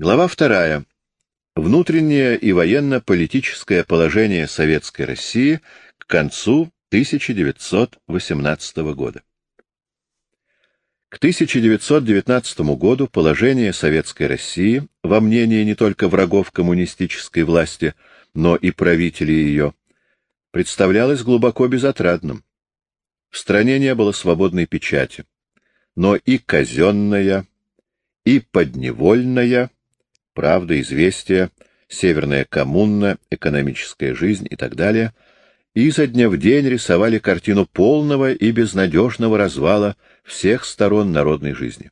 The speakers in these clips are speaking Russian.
Глава вторая. Внутреннее и военно-политическое положение Советской России к концу 1918 года. К 1919 году положение Советской России, во мнении не только врагов коммунистической власти, но и правителей ее, представлялось глубоко безотрадным. В стране не было свободной печати, но и казенная, и подневольная, правда, известия, северная коммуна, экономическая жизнь и так далее, изо дня в день рисовали картину полного и безнадежного развала всех сторон народной жизни.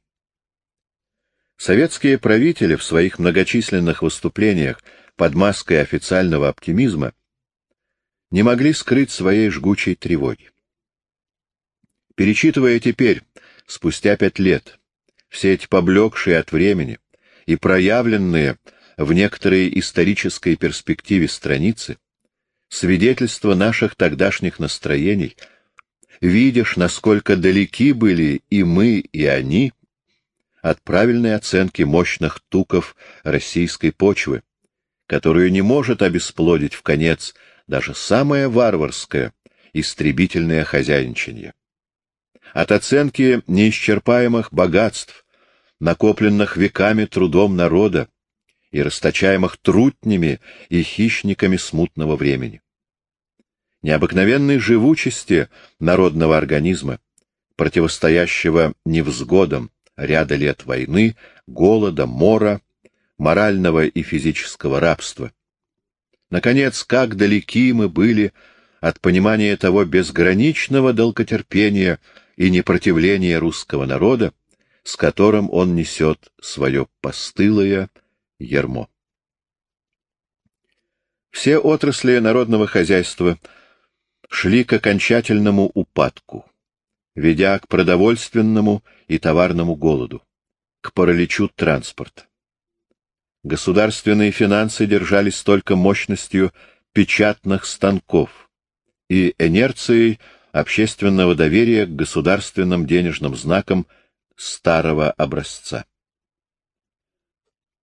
Советские правители в своих многочисленных выступлениях под маской официального оптимизма не могли скрыть своей жгучей тревоги. Перечитывая теперь, спустя пять лет, все эти поблекшие от времени, и проявленные в некоторой исторической перспективе страницы, свидетельство наших тогдашних настроений, видишь, насколько далеки были и мы, и они от правильной оценки мощных туков российской почвы, которую не может обесплодить в конец даже самое варварское, истребительное хозяйничание. От оценки неисчерпаемых богатств, накопленных веками трудом народа и расточаемых трутнями и хищниками смутного времени. Необыкновенной живучести народного организма, противостоящего невзгодам ряда лет войны, голода, мора, морального и физического рабства. Наконец, как далеки мы были от понимания того безграничного долготерпения и непротивления русского народа, с которым он несет свое постылое ермо. Все отрасли народного хозяйства шли к окончательному упадку, ведя к продовольственному и товарному голоду, к параличу транспорта. Государственные финансы держались только мощностью печатных станков и инерцией общественного доверия к государственным денежным знакам старого образца.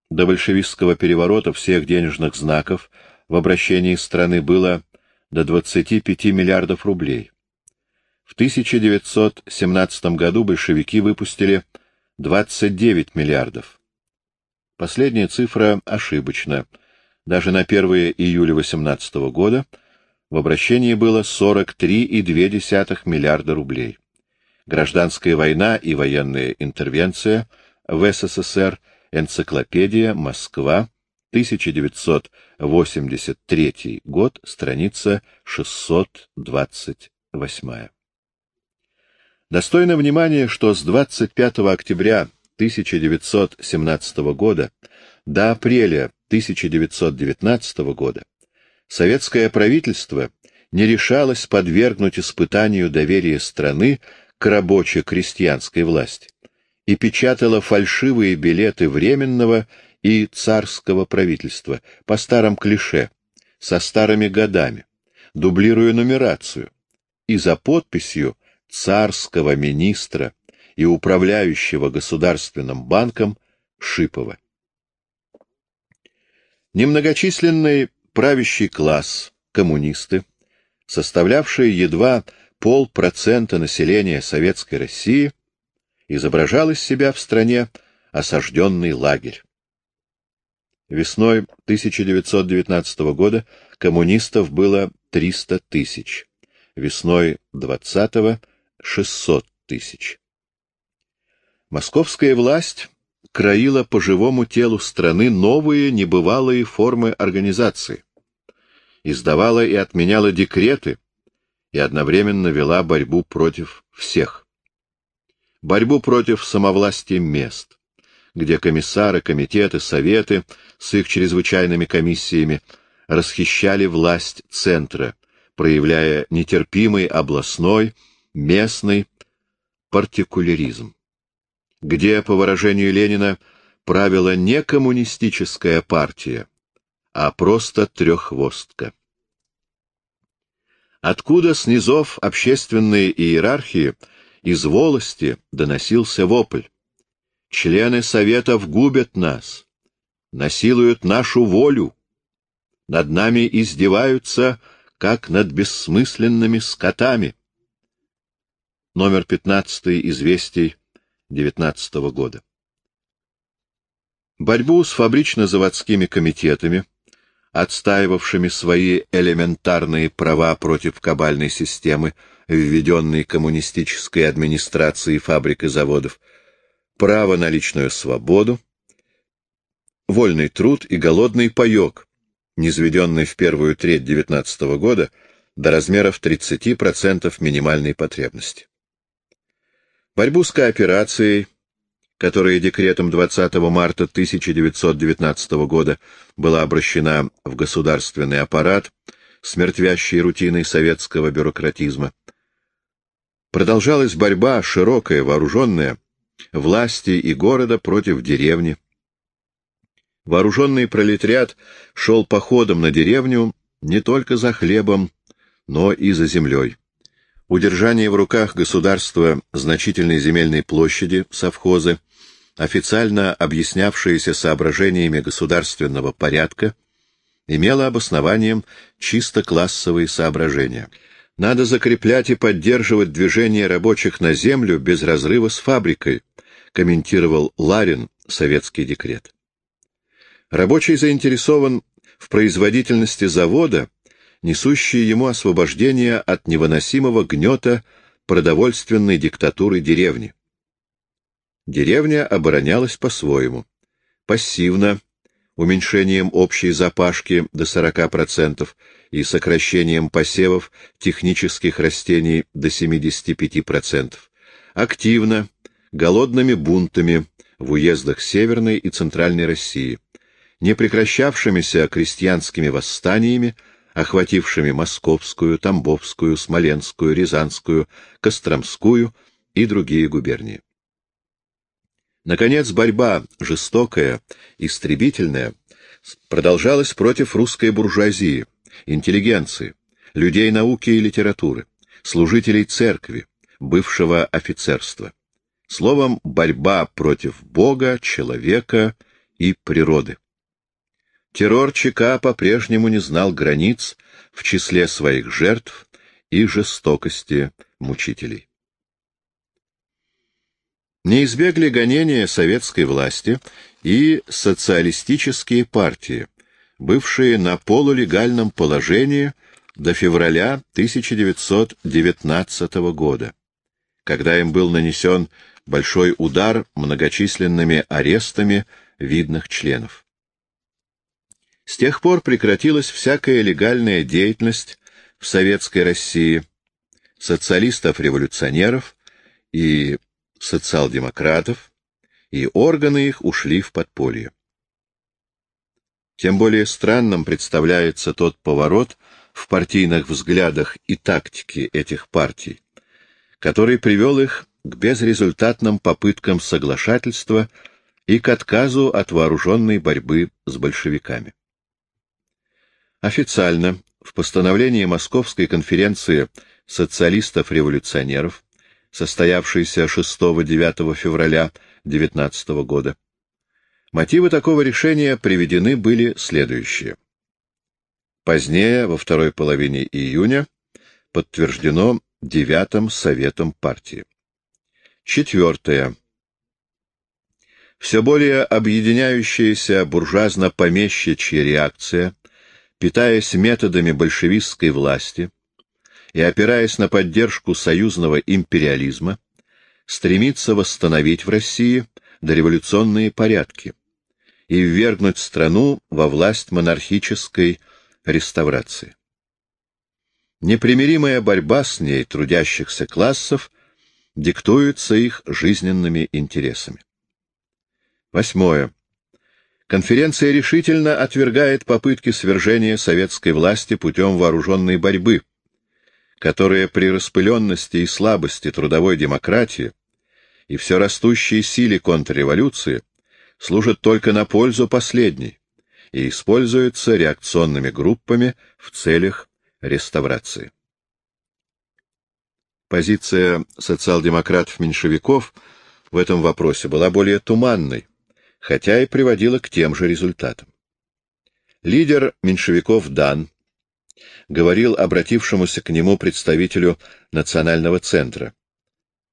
До большевистского переворота всех денежных знаков в обращении страны было до 25 миллиардов рублей. В 1917 году большевики выпустили 29 миллиардов. Последняя цифра ошибочна. Даже на 1 июля 18 года в обращении было 43,2 миллиарда рублей гражданская война и военная интервенция в СССР, энциклопедия, Москва, 1983 год, страница 628. Достойно внимания, что с 25 октября 1917 года до апреля 1919 года советское правительство не решалось подвергнуть испытанию доверия страны к рабоче-крестьянской власти и печатала фальшивые билеты Временного и царского правительства по старым клише, со старыми годами, дублируя нумерацию, и за подписью царского министра и управляющего государственным банком Шипова. Немногочисленный правящий класс, коммунисты, составлявшие едва полпроцента населения Советской России изображал из себя в стране осажденный лагерь. Весной 1919 года коммунистов было 300 тысяч, весной 20-го — 600 тысяч. Московская власть краила по живому телу страны новые небывалые формы организации, издавала и отменяла декреты, и одновременно вела борьбу против всех. Борьбу против самовластия мест, где комиссары, комитеты, советы с их чрезвычайными комиссиями расхищали власть центра, проявляя нетерпимый областной, местный партикуляризм, где, по выражению Ленина, правила не коммунистическая партия, а просто треххвостка. Откуда с низов общественной иерархии из волости доносился вопль. Члены Советов губят нас. насилуют нашу волю, над нами издеваются, как над бессмысленными скотами. Номер 15 известий 19 года. Борьбу с фабрично-заводскими комитетами, отстаивавшими свои элементарные права против кабальной системы, введенной коммунистической администрацией фабрик и заводов, право на личную свободу, вольный труд и голодный паек, низведенный в первую треть XIX года до размеров 30% минимальной потребности. Борьбу с кооперацией, которая декретом 20 марта 1919 года была обращена в государственный аппарат с мертвящей рутиной советского бюрократизма. Продолжалась борьба, широкая, вооруженная, власти и города против деревни. Вооруженный пролетариат шел походом на деревню не только за хлебом, но и за землей. Удержание в руках государства значительной земельной площади, совхозы, официально объяснявшееся соображениями государственного порядка, имело обоснованием чисто классовые соображения. Надо закреплять и поддерживать движение рабочих на землю без разрыва с фабрикой, комментировал Ларин советский декрет. Рабочий заинтересован в производительности завода, несущей ему освобождение от невыносимого гнета продовольственной диктатуры деревни. Деревня оборонялась по-своему. Пассивно, уменьшением общей запашки до 40% и сокращением посевов технических растений до 75%. Активно, голодными бунтами в уездах Северной и Центральной России непрекращавшимися крестьянскими восстаниями, охватившими Московскую, Тамбовскую, Смоленскую, Рязанскую, Костромскую и другие губернии. Наконец, борьба жестокая, истребительная, продолжалась против русской буржуазии, интеллигенции, людей науки и литературы, служителей церкви, бывшего офицерства. Словом, борьба против Бога, человека и природы. Террор ЧК по-прежнему не знал границ в числе своих жертв и жестокости мучителей. Не избегли гонения советской власти и социалистические партии, бывшие на полулегальном положении до февраля 1919 года, когда им был нанесен большой удар многочисленными арестами видных членов. С тех пор прекратилась всякая легальная деятельность в Советской России социалистов-революционеров и социал-демократов, и органы их ушли в подполье. Тем более странным представляется тот поворот в партийных взглядах и тактике этих партий, который привел их к безрезультатным попыткам соглашательства и к отказу от вооруженной борьбы с большевиками. Официально в постановлении Московской конференции социалистов-революционеров, состоявшейся 6-9 февраля 19 года, мотивы такого решения приведены были следующие. Позднее, во второй половине июня, подтверждено девятым Советом партии. Четвертое. Все более объединяющаяся буржуазно-помещичья реакция питаясь методами большевистской власти и опираясь на поддержку союзного империализма, стремится восстановить в России дореволюционные порядки и ввергнуть страну во власть монархической реставрации. Непримиримая борьба с ней трудящихся классов диктуется их жизненными интересами. Восьмое. Конференция решительно отвергает попытки свержения советской власти путем вооруженной борьбы, которая при распыленности и слабости трудовой демократии и все растущей силе контрреволюции служит только на пользу последней и используется реакционными группами в целях реставрации. Позиция социал-демократов-меньшевиков в этом вопросе была более туманной, хотя и приводило к тем же результатам. Лидер меньшевиков Дан говорил обратившемуся к нему представителю Национального центра.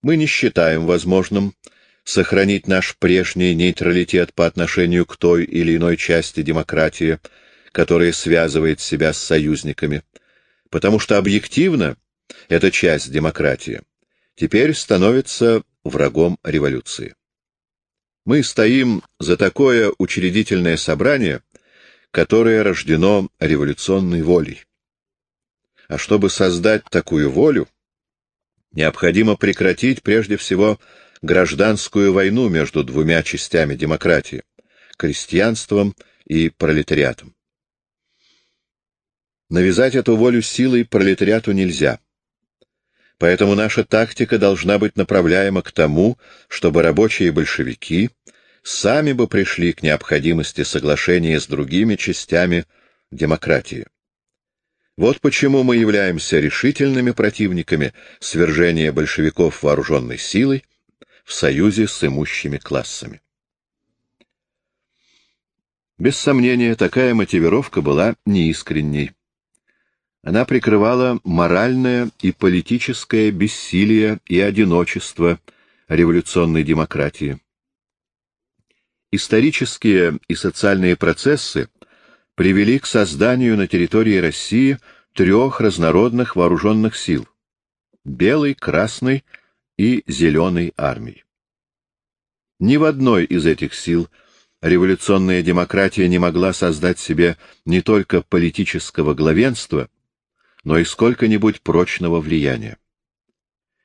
«Мы не считаем возможным сохранить наш прежний нейтралитет по отношению к той или иной части демократии, которая связывает себя с союзниками, потому что объективно эта часть демократии теперь становится врагом революции. Мы стоим за такое учредительное собрание, которое рождено революционной волей. А чтобы создать такую волю, необходимо прекратить прежде всего гражданскую войну между двумя частями демократии — крестьянством и пролетариатом. Навязать эту волю силой пролетариату нельзя. Поэтому наша тактика должна быть направляема к тому, чтобы рабочие большевики сами бы пришли к необходимости соглашения с другими частями демократии. Вот почему мы являемся решительными противниками свержения большевиков вооруженной силой в союзе с имущими классами. Без сомнения, такая мотивировка была неискренней. Она прикрывала моральное и политическое бессилие и одиночество революционной демократии. Исторические и социальные процессы привели к созданию на территории России трех разнородных вооруженных сил — белой, красной и зеленой армий. Ни в одной из этих сил революционная демократия не могла создать себе не только политического главенства, но и сколько-нибудь прочного влияния.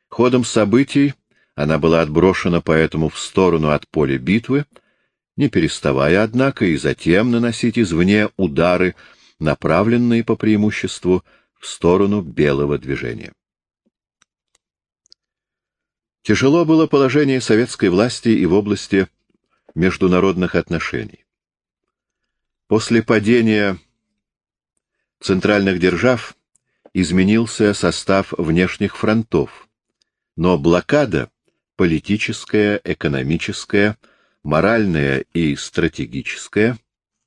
Ходом событий она была отброшена поэтому в сторону от поля битвы, не переставая, однако, и затем наносить извне удары, направленные по преимуществу в сторону белого движения. Тяжело было положение советской власти и в области международных отношений. После падения центральных держав изменился состав внешних фронтов, но блокада — политическая, экономическая, моральная и стратегическая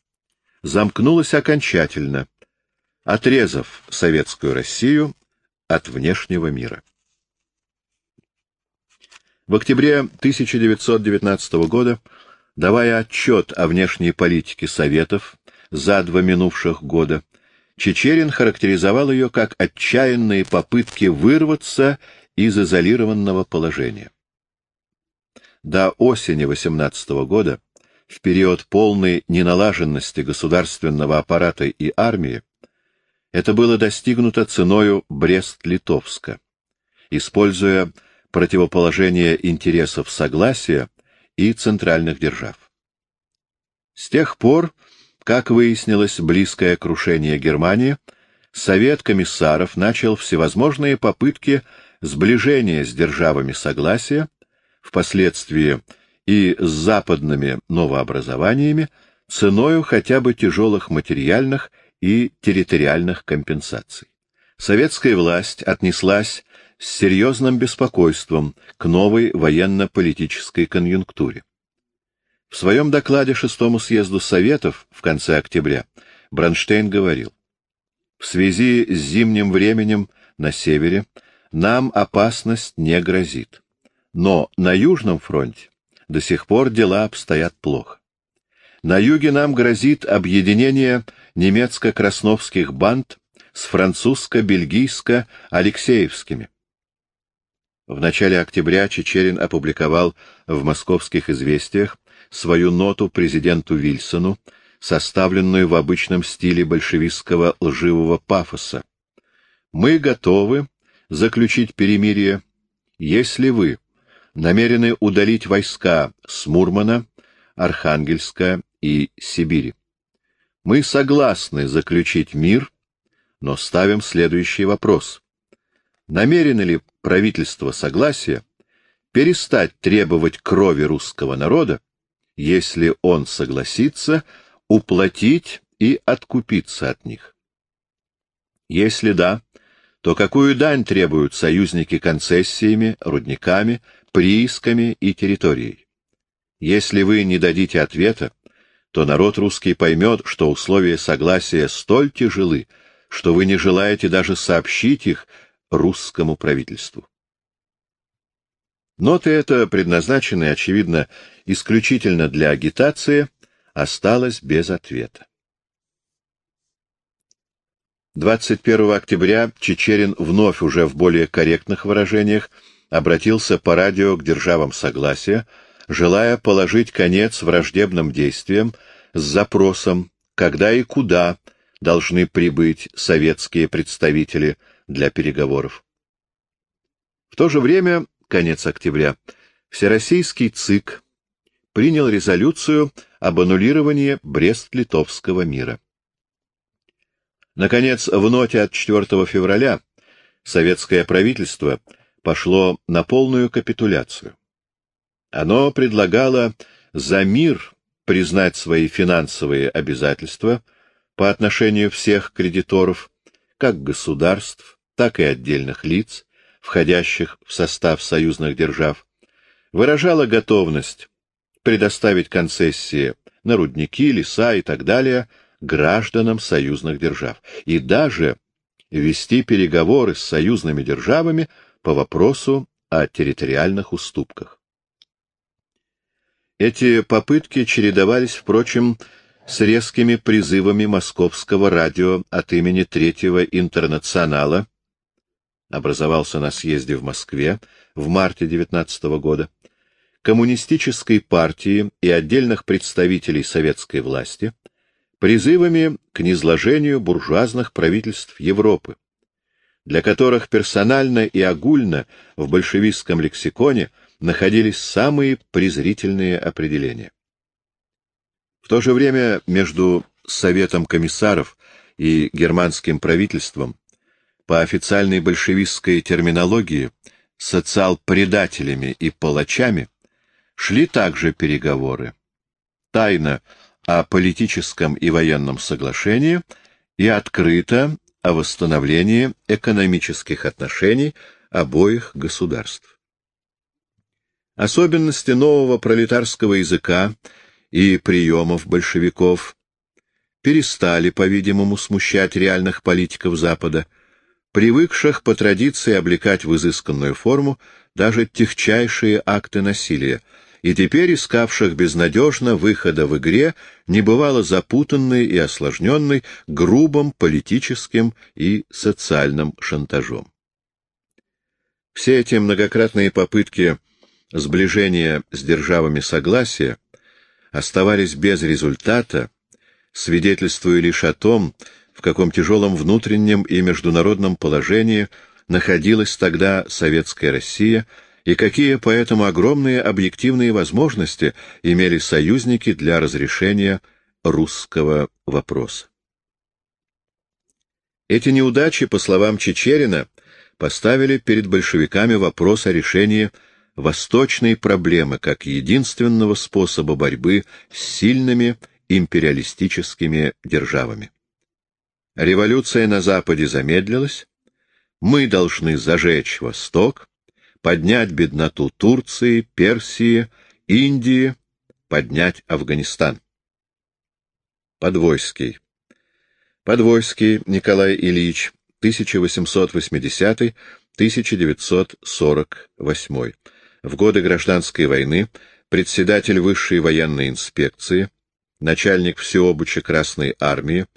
— замкнулась окончательно, отрезав советскую Россию от внешнего мира. В октябре 1919 года, давая отчет о внешней политике Советов за два минувших года, Чечерин характеризовал ее как отчаянные попытки вырваться из изолированного положения. До осени 18 года, в период полной неналаженности государственного аппарата и армии, это было достигнуто ценою Брест-Литовска, используя противоположение интересов согласия и центральных держав. С тех пор как выяснилось близкое крушение Германии, Совет комиссаров начал всевозможные попытки сближения с державами согласия, впоследствии и с западными новообразованиями, ценою хотя бы тяжелых материальных и территориальных компенсаций. Советская власть отнеслась с серьезным беспокойством к новой военно-политической конъюнктуре. В своем докладе шестому съезду Советов в конце октября Бронштейн говорил, «В связи с зимним временем на севере нам опасность не грозит, но на Южном фронте до сих пор дела обстоят плохо. На юге нам грозит объединение немецко-красновских банд с французско-бельгийско-алексеевскими. В начале октября Чечерин опубликовал в «Московских известиях» свою ноту президенту Вильсону, составленную в обычном стиле большевистского лживого пафоса. «Мы готовы заключить перемирие, если вы намерены удалить войска с Мурмана, Архангельска и Сибири. Мы согласны заключить мир, но ставим следующий вопрос. Намерено ли правительство согласия перестать требовать крови русского народа если он согласится уплатить и откупиться от них. Если да, то какую дань требуют союзники концессиями, рудниками, приисками и территорией? Если вы не дадите ответа, то народ русский поймет, что условия согласия столь тяжелы, что вы не желаете даже сообщить их русскому правительству. Ноты это, предназначенные, очевидно, исключительно для агитации, осталась без ответа. 21 октября Чечерин вновь уже в более корректных выражениях обратился по радио к державам согласия, желая положить конец враждебным действиям с запросом, когда и куда должны прибыть советские представители для переговоров. В то же время, конец октября, Всероссийский ЦИК принял резолюцию об аннулировании Брест-Литовского мира. Наконец, в ноте от 4 февраля советское правительство пошло на полную капитуляцию. Оно предлагало за мир признать свои финансовые обязательства по отношению всех кредиторов, как государств, так и отдельных лиц, входящих в состав союзных держав, выражало готовность предоставить концессии на рудники, леса и так далее гражданам союзных держав и даже вести переговоры с союзными державами по вопросу о территориальных уступках. Эти попытки чередовались, впрочем, с резкими призывами московского радио от имени Третьего интернационала, образовался на съезде в Москве в марте 19 года, коммунистической партии и отдельных представителей советской власти призывами к низложению буржуазных правительств Европы, для которых персонально и огульно в большевистском лексиконе находились самые презрительные определения. В то же время между Советом комиссаров и германским правительством по официальной большевистской терминологии социал-предателями и палачами шли также переговоры. Тайно о политическом и военном соглашении и открыто о восстановлении экономических отношений обоих государств. Особенности нового пролетарского языка и приемов большевиков перестали, по-видимому, смущать реальных политиков Запада, привыкших по традиции облекать в изысканную форму даже техчайшие акты насилия, и теперь искавших безнадежно выхода в игре, небывало запутанной и осложненной грубым политическим и социальным шантажом. Все эти многократные попытки сближения с державами согласия оставались без результата, свидетельствуя лишь о том, в каком тяжелом внутреннем и международном положении находилась тогда Советская Россия и какие поэтому огромные объективные возможности имели союзники для разрешения русского вопроса. Эти неудачи, по словам Чечерина, поставили перед большевиками вопрос о решении восточной проблемы как единственного способа борьбы с сильными империалистическими державами. Революция на Западе замедлилась, мы должны зажечь Восток, поднять бедноту Турции, Персии, Индии, поднять Афганистан. Подвойский. Подвойский Николай Ильич, 1880-1948. В годы Гражданской войны председатель Высшей военной инспекции, начальник всеобуча Красной армии,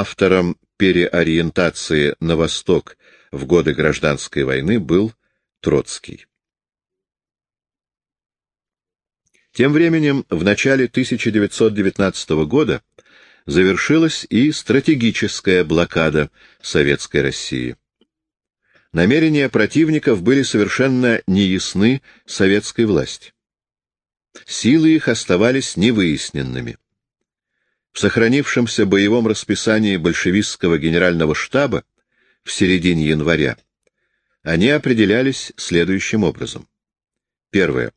автором переориентации на восток в годы Гражданской войны был Троцкий. Тем временем, в начале 1919 года завершилась и стратегическая блокада Советской России. Намерения противников были совершенно неясны советской власти. Силы их оставались невыясненными. В сохранившемся боевом расписании большевистского генерального штаба в середине января они определялись следующим образом. Первое.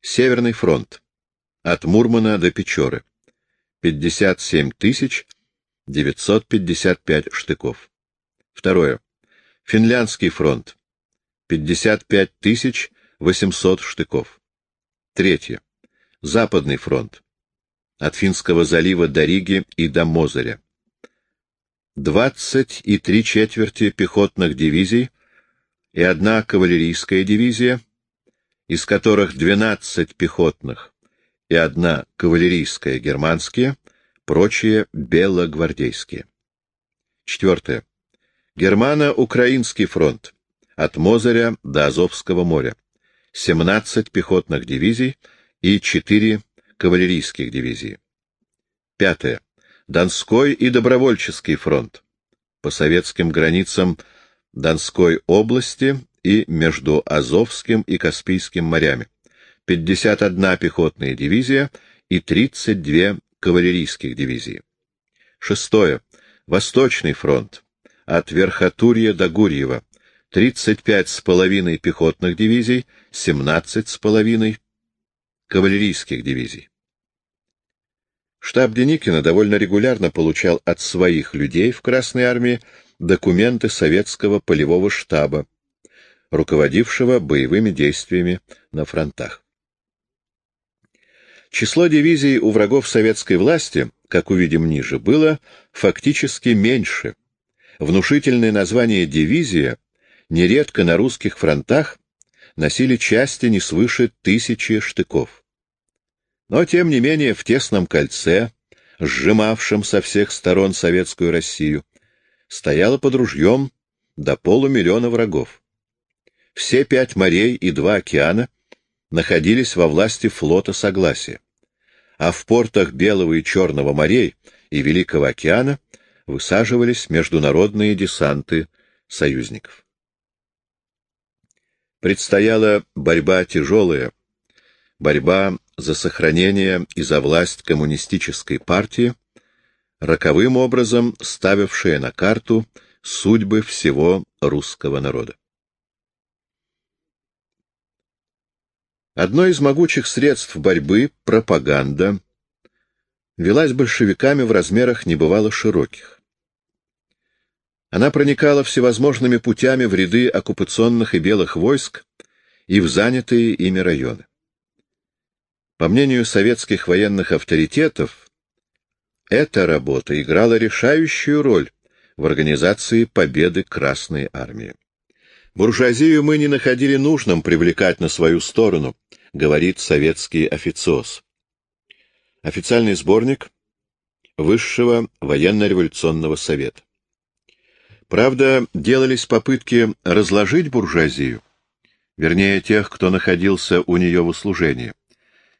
Северный фронт. От Мурмана до Печоры. 57 955 штыков. Второе. Финляндский фронт. 55 800 штыков. Третье. Западный фронт. От Финского залива до Риги и до Мозыря. 20 и три четверти пехотных дивизий и одна кавалерийская дивизия, из которых 12 пехотных и одна кавалерийская германские, прочие белогвардейские. Четвертое. Германо-Украинский фронт от Мозыря до Азовского моря. 17 пехотных дивизий и 4 кавалерийских дивизии. Пятое. Донской и Добровольческий фронт по советским границам Донской области и между Азовским и Каспийским морями. 51 пехотная дивизия и 32 кавалерийских дивизии. Шестое. Восточный фронт. От Верхотурья до Гурьева. 35 с половиной пехотных дивизий, 17 с половиной кавалерийских дивизий. Штаб Деникина довольно регулярно получал от своих людей в Красной армии документы советского полевого штаба, руководившего боевыми действиями на фронтах. Число дивизий у врагов советской власти, как увидим ниже, было фактически меньше. Внушительное название «дивизия» нередко на русских фронтах носили части не свыше тысячи штыков. Но, тем не менее, в тесном кольце, сжимавшем со всех сторон советскую Россию, стояло под ружьем до полумиллиона врагов. Все пять морей и два океана находились во власти флота Согласия, а в портах Белого и Черного морей и Великого океана высаживались международные десанты союзников. Предстояла борьба тяжелая, борьба за сохранение и за власть коммунистической партии, роковым образом ставившая на карту судьбы всего русского народа. Одно из могучих средств борьбы — пропаганда — велась большевиками в размерах небывало широких. Она проникала всевозможными путями в ряды оккупационных и белых войск и в занятые ими районы. По мнению советских военных авторитетов, эта работа играла решающую роль в организации победы Красной Армии. Буржуазию мы не находили нужным привлекать на свою сторону, говорит советский официоз. Официальный сборник Высшего военно-революционного совета. Правда, делались попытки разложить буржуазию, вернее, тех, кто находился у нее в услужении.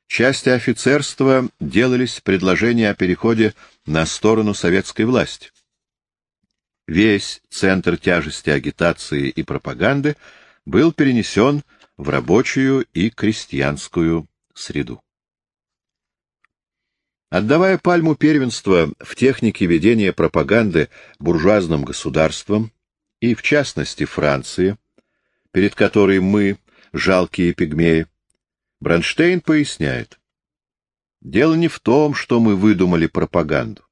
Части офицерства делались предложения о переходе на сторону советской власти. Весь центр тяжести агитации и пропаганды был перенесен в рабочую и крестьянскую среду. Отдавая пальму первенства в технике ведения пропаганды буржуазным государством, и в частности Франции, перед которой мы, жалкие пигмеи, Бронштейн поясняет. Дело не в том, что мы выдумали пропаганду.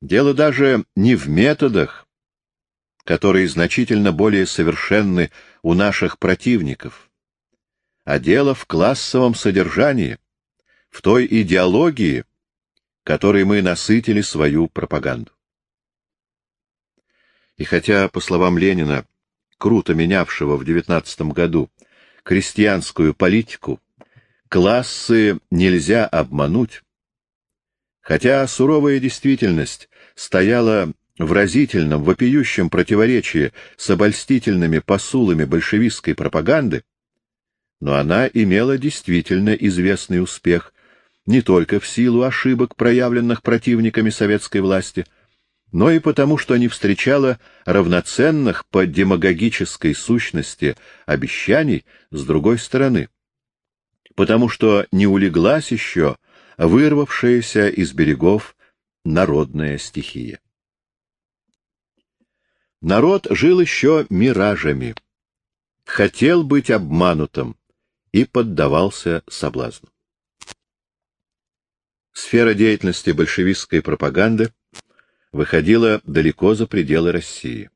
Дело даже не в методах, которые значительно более совершенны у наших противников, а дело в классовом содержании, в той идеологии, которой мы насытили свою пропаганду. И хотя, по словам Ленина, круто менявшего в девятнадцатом году крестьянскую политику, классы нельзя обмануть. Хотя суровая действительность стояла в разительном, вопиющем противоречии с обольстительными посулами большевистской пропаганды, но она имела действительно известный успех не только в силу ошибок, проявленных противниками советской власти, но и потому, что не встречала равноценных по демагогической сущности обещаний с другой стороны, потому что не улеглась еще вырвавшаяся из берегов народная стихия. Народ жил еще миражами, хотел быть обманутым и поддавался соблазну. Сфера деятельности большевистской пропаганды выходила далеко за пределы России.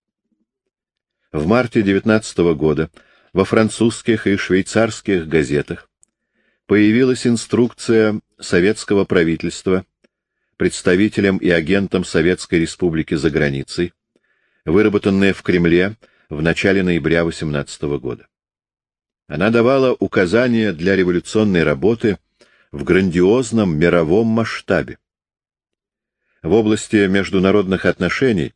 В марте 19 года во французских и швейцарских газетах появилась инструкция советского правительства представителям и агентам Советской Республики за границей, выработанная в Кремле в начале ноября 18 года. Она давала указания для революционной работы в грандиозном мировом масштабе. В области международных отношений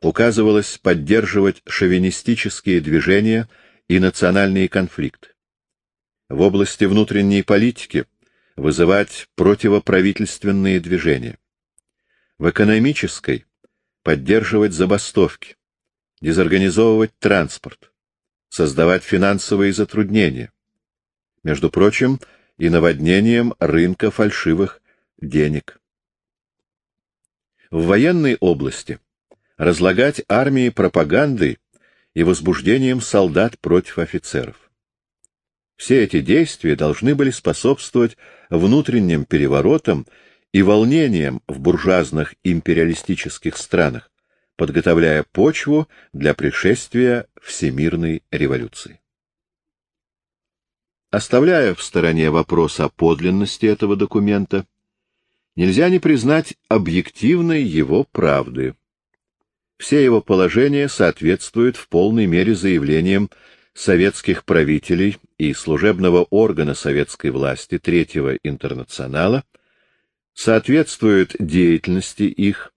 указывалось поддерживать шовинистические движения и национальные конфликты. В области внутренней политики вызывать противоправительственные движения. В экономической поддерживать забастовки, дезорганизовывать транспорт, создавать финансовые затруднения. Между прочим, и наводнением рынка фальшивых денег. В военной области разлагать армии пропагандой и возбуждением солдат против офицеров. Все эти действия должны были способствовать внутренним переворотам и волнениям в буржуазных империалистических странах, подготовляя почву для пришествия всемирной революции. Оставляя в стороне вопрос о подлинности этого документа, нельзя не признать объективной его правды. Все его положения соответствуют в полной мере заявлениям советских правителей и служебного органа советской власти Третьего интернационала, соответствуют деятельности их,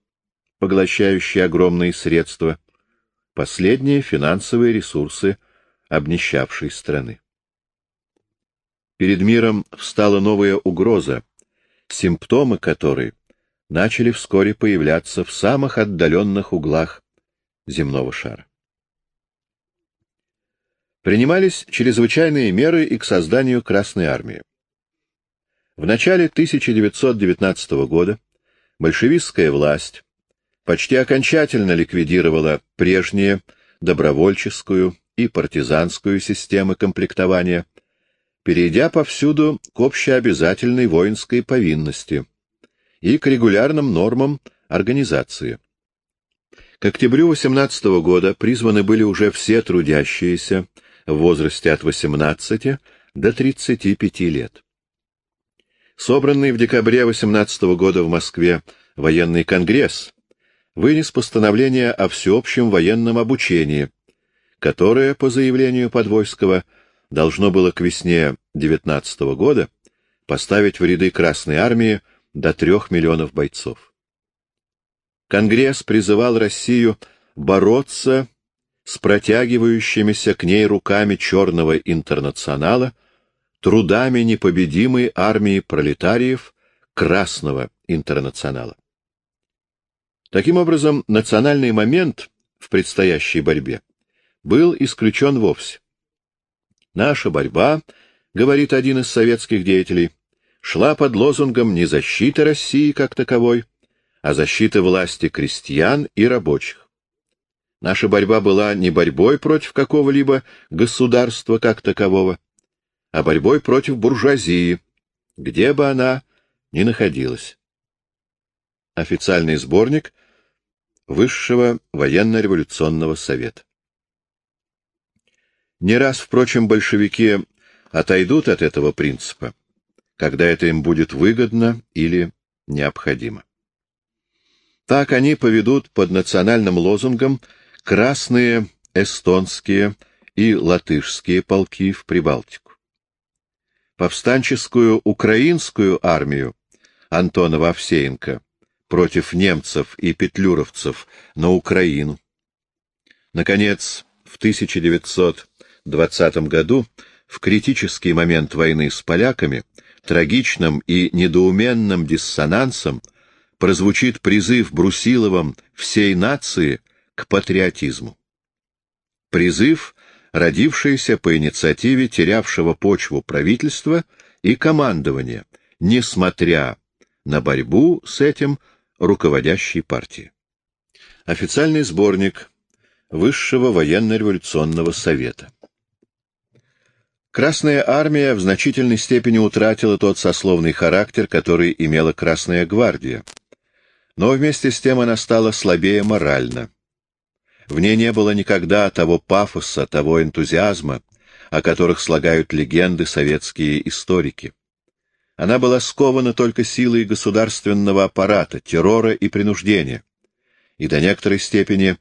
поглощающей огромные средства, последние финансовые ресурсы обнищавшей страны. Перед миром встала новая угроза, симптомы которой начали вскоре появляться в самых отдаленных углах земного шара. Принимались чрезвычайные меры и к созданию Красной Армии. В начале 1919 года большевистская власть почти окончательно ликвидировала прежние добровольческую и партизанскую системы комплектования, перейдя повсюду к общеобязательной воинской повинности и к регулярным нормам организации. К октябрю 18 года призваны были уже все трудящиеся в возрасте от 18 до 35 лет. Собранный в декабре 18 года в Москве военный конгресс вынес постановление о всеобщем военном обучении, которое, по заявлению Подвойского, должно было к весне 19 года поставить в ряды Красной Армии до трех миллионов бойцов. Конгресс призывал Россию бороться с протягивающимися к ней руками черного интернационала, трудами непобедимой армии пролетариев Красного интернационала. Таким образом, национальный момент в предстоящей борьбе был исключен вовсе. Наша борьба, говорит один из советских деятелей, шла под лозунгом не защиты России как таковой, а защиты власти крестьян и рабочих. Наша борьба была не борьбой против какого-либо государства как такового, а борьбой против буржуазии, где бы она ни находилась. Официальный сборник Высшего военно-революционного совета. Не раз, впрочем, большевики отойдут от этого принципа, когда это им будет выгодно или необходимо. Так они поведут под национальным лозунгом красные эстонские и латышские полки в Прибалтику. Повстанческую украинскую армию Антонова Овсеенко против немцев и петлюровцев на Украину. Наконец, в 1900 1920 году, в критический момент войны с поляками, трагичным и недоуменным диссонансом прозвучит призыв Брусиловым всей нации к патриотизму. Призыв, родившийся по инициативе терявшего почву правительства и командования, несмотря на борьбу с этим руководящей партии. Официальный сборник Высшего военно-революционного совета. Красная армия в значительной степени утратила тот сословный характер, который имела Красная гвардия. Но вместе с тем она стала слабее морально. В ней не было никогда того пафоса, того энтузиазма, о которых слагают легенды советские историки. Она была скована только силой государственного аппарата, террора и принуждения, и до некоторой степени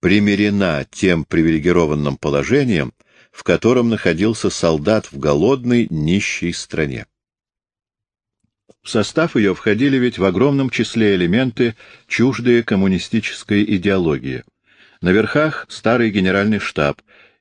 примирена тем привилегированным положением, в котором находился солдат в голодной, нищей стране. В состав ее входили ведь в огромном числе элементы, чуждые коммунистической идеологии. На верхах старый генеральный штаб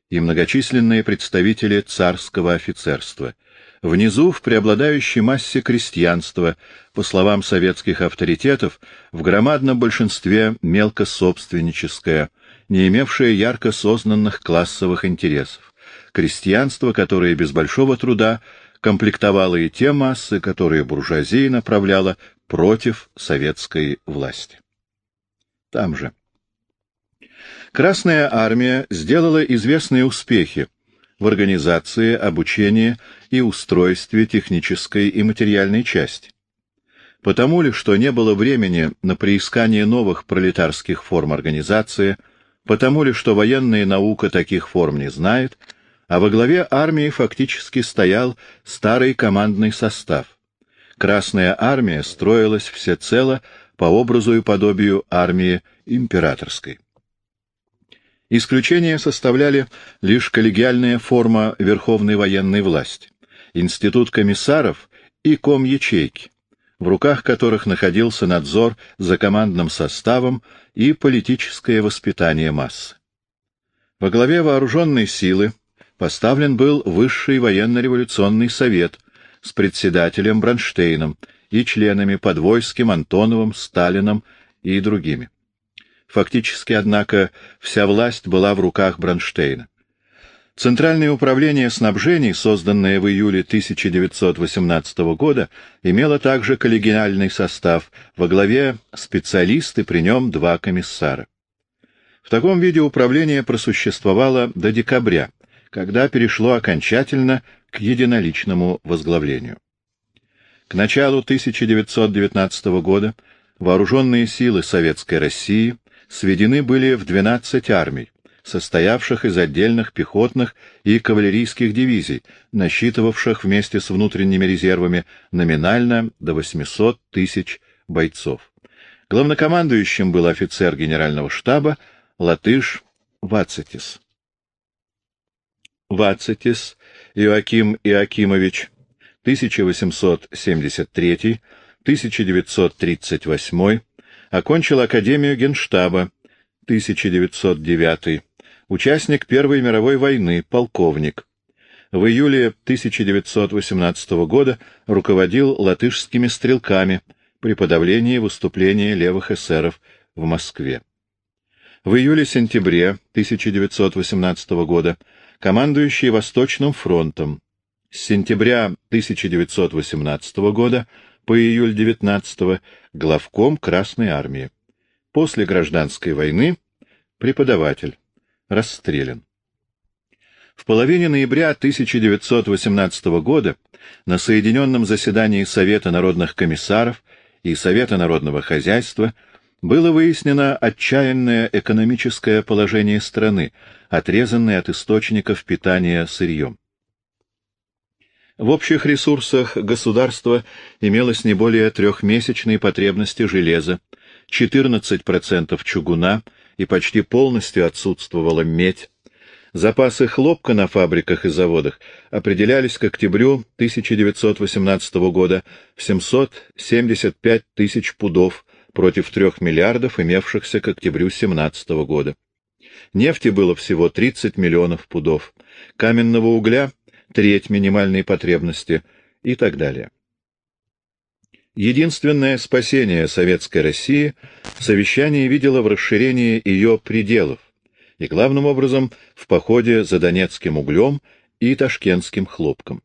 и многочисленные представители царского офицерства. Внизу в преобладающей массе крестьянства, по словам советских авторитетов, в громадном большинстве мелкособственническое, не имевшее ярко сознанных классовых интересов. Крестьянство, которое без большого труда комплектовало и те массы, которые буржуазия направляла против советской власти. Там же. Красная армия сделала известные успехи в организации, обучении и устройстве технической и материальной части. Потому ли, что не было времени на приискание новых пролетарских форм организации, потому ли, что военная наука таких форм не знает, а во главе армии фактически стоял старый командный состав. Красная армия строилась всецело по образу и подобию армии императорской. Исключение составляли лишь коллегиальная форма верховной военной власти, институт комиссаров и ком-ячейки, в руках которых находился надзор за командным составом и политическое воспитание массы. Во главе вооруженной силы поставлен был Высший военно-революционный совет с председателем Бронштейном и членами Подвойским, Антоновым, Сталином и другими. Фактически, однако, вся власть была в руках Бронштейна. Центральное управление снабжений, созданное в июле 1918 года, имело также коллегиальный состав, во главе специалисты, при нем два комиссара. В таком виде управление просуществовало до декабря, когда перешло окончательно к единоличному возглавлению. К началу 1919 года вооруженные силы Советской России сведены были в 12 армий, состоявших из отдельных пехотных и кавалерийских дивизий, насчитывавших вместе с внутренними резервами номинально до 800 тысяч бойцов. Главнокомандующим был офицер генерального штаба Латыш Вацетис. Вацетис Иоаким Иоакимович 1873-1938, окончил Академию Генштаба 1909, участник Первой мировой войны, полковник. В июле 1918 года руководил латышскими стрелками при подавлении выступления левых эсеров в Москве. В июле-сентябре 1918 года командующий Восточным фронтом. С сентября 1918 года по июль 19 главком Красной армии. После гражданской войны преподаватель. Расстрелян. В половине ноября 1918 года на Соединенном заседании Совета народных комиссаров и Совета народного хозяйства было выяснено отчаянное экономическое положение страны, отрезанной от источников питания сырьем. В общих ресурсах государства имелось не более трехмесячной потребности железа, 14% чугуна и почти полностью отсутствовала медь. Запасы хлопка на фабриках и заводах определялись к октябрю 1918 года в 775 тысяч пудов, против трех миллиардов, имевшихся к октябрю 17 года. Нефти было всего 30 миллионов пудов, каменного угля — треть минимальной потребности и так далее. Единственное спасение Советской России совещание видело в расширении ее пределов и, главным образом, в походе за Донецким углем и Ташкентским хлопком.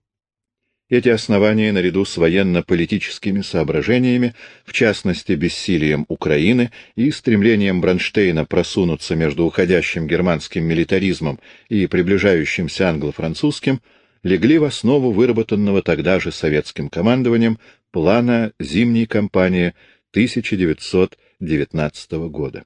Эти основания, наряду с военно-политическими соображениями, в частности, бессилием Украины и стремлением Бронштейна просунуться между уходящим германским милитаризмом и приближающимся англо-французским, легли в основу выработанного тогда же советским командованием плана зимней кампании 1919 года.